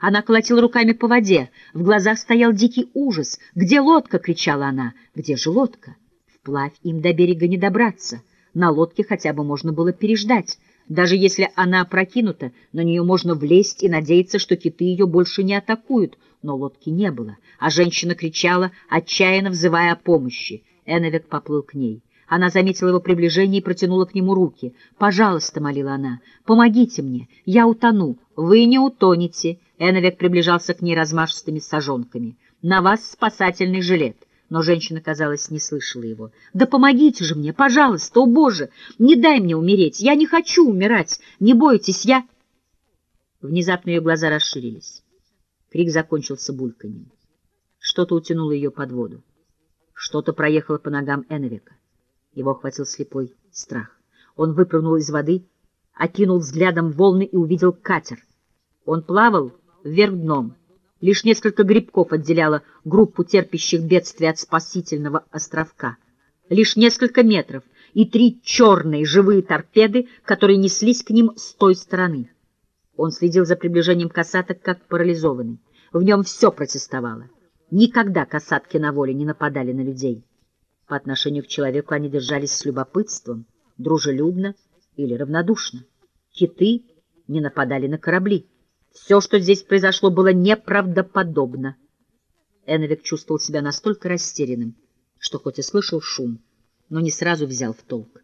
Она колотила руками по воде. В глазах стоял дикий ужас. «Где лодка?» — кричала она. «Где же лодка?» Вплавь им до берега не добраться. На лодке хотя бы можно было переждать. Даже если она опрокинута, на нее можно влезть и надеяться, что киты ее больше не атакуют. Но лодки не было, а женщина кричала, отчаянно взывая о помощи. Эновик поплыл к ней. Она заметила его приближение и протянула к нему руки. «Пожалуйста», — молила она, — «помогите мне, я утону». «Вы не утонете», — Эновик приближался к ней размашистыми сажонками. «На вас спасательный жилет». Но женщина, казалось, не слышала его. «Да помогите же мне, пожалуйста, о Боже! Не дай мне умереть! Я не хочу умирать! Не бойтесь, я...» Внезапно ее глаза расширились. Крик закончился бульканьем. Что-то утянуло ее под воду. Что-то проехало по ногам Эновика. Его охватил слепой страх. Он выпрыгнул из воды, окинул взглядом волны и увидел катер. Он плавал вверх дном. Лишь несколько грибков отделяло группу терпящих бедствий от спасительного островка. Лишь несколько метров и три черные живые торпеды, которые неслись к ним с той стороны. Он следил за приближением касаток, как парализованный. В нем все протестовало. Никогда касатки на воле не нападали на людей. По отношению к человеку они держались с любопытством, дружелюбно или равнодушно. Киты не нападали на корабли. Все, что здесь произошло, было неправдоподобно. Эновик чувствовал себя настолько растерянным, что хоть и слышал шум, но не сразу взял в толк.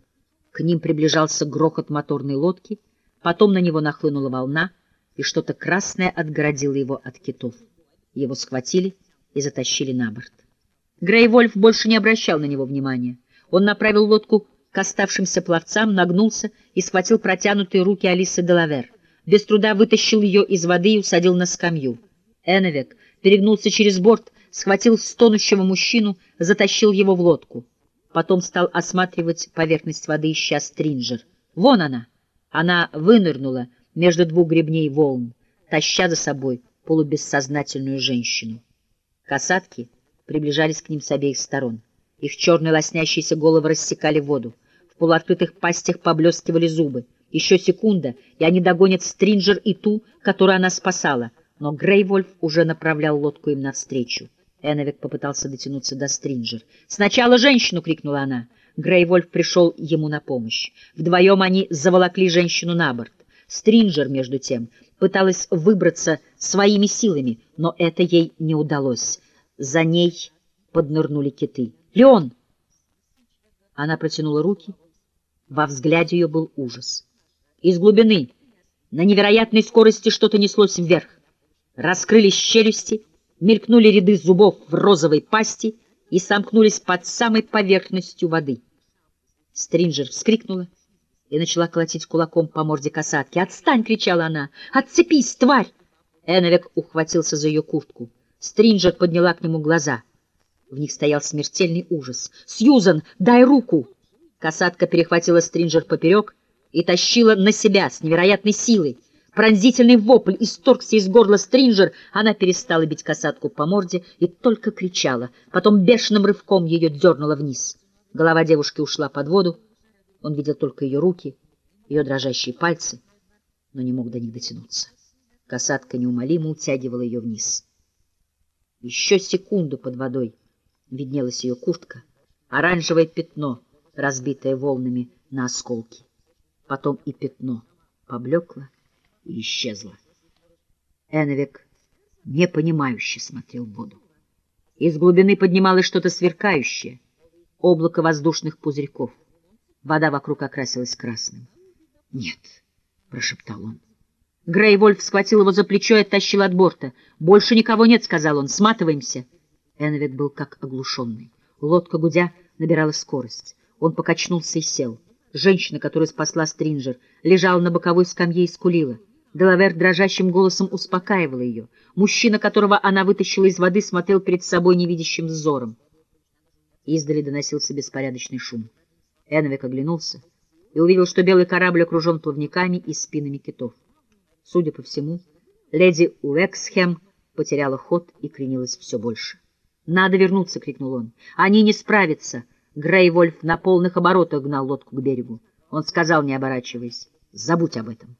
К ним приближался грохот моторной лодки, потом на него нахлынула волна, и что-то красное отгородило его от китов. Его схватили и затащили на борт. Грей-Вольф больше не обращал на него внимания. Он направил лодку к оставшимся пловцам, нагнулся и схватил протянутые руки Алисы Делавер. Без труда вытащил ее из воды и усадил на скамью. Эновек перегнулся через борт, схватил стонущего мужчину, затащил его в лодку. Потом стал осматривать поверхность воды, ища стринджер. Вон она! Она вынырнула между двух гребней волн, таща за собой полубессознательную женщину. Касатки — приближались к ним с обеих сторон. Их черные лоснящиеся головы рассекали воду. В полуоткрытых пастях поблескивали зубы. Еще секунда, и они догонят Стринджер и ту, которую она спасала. Но Грейвольф уже направлял лодку им навстречу. Эновик попытался дотянуться до Стринджер. «Сначала женщину!» — крикнула она. Грейвольф пришел ему на помощь. Вдвоем они заволокли женщину на борт. Стринджер, между тем, пыталась выбраться своими силами, но это ей не удалось. За ней поднырнули киты. «Леон!» Она протянула руки. Во взгляде ее был ужас. Из глубины на невероятной скорости что-то неслось вверх. Раскрылись челюсти, мелькнули ряды зубов в розовой пасти и сомкнулись под самой поверхностью воды. Стринджер вскрикнула и начала колотить кулаком по морде касатки. «Отстань!» — кричала она. «Отцепись, тварь!» Эновик ухватился за ее куртку. Стринджер подняла к нему глаза. В них стоял смертельный ужас. «Сьюзан, дай руку!» Касатка перехватила Стринджер поперек и тащила на себя с невероятной силой. Пронзительный вопль исторгся из горла Стринджер. Она перестала бить касатку по морде и только кричала. Потом бешеным рывком ее дернула вниз. Голова девушки ушла под воду. Он видел только ее руки, ее дрожащие пальцы, но не мог до них дотянуться. Касатка неумолимо утягивала ее вниз. Еще секунду под водой виднелась ее куртка, оранжевое пятно, разбитое волнами на осколки. Потом и пятно поблекло и исчезло. Эновик непонимающе смотрел в воду. Из глубины поднималось что-то сверкающее, облако воздушных пузырьков. Вода вокруг окрасилась красным. «Нет», — прошептал он. Грейвольф схватил его за плечо и оттащил от борта. «Больше никого нет», — сказал он. «Сматываемся». Эновик был как оглушенный. Лодка, гудя, набирала скорость. Он покачнулся и сел. Женщина, которую спасла Стринджер, лежала на боковой скамье и скулила. Делавер дрожащим голосом успокаивала ее. Мужчина, которого она вытащила из воды, смотрел перед собой невидящим взором. Издали доносился беспорядочный шум. Эновик оглянулся и увидел, что белый корабль окружен плавниками и спинами китов. Судя по всему, леди Уэксхэм потеряла ход и кренилась все больше. «Надо вернуться!» — крикнул он. «Они не справятся!» Грейвольф на полных оборотах гнал лодку к берегу. Он сказал, не оборачиваясь, «Забудь об этом!»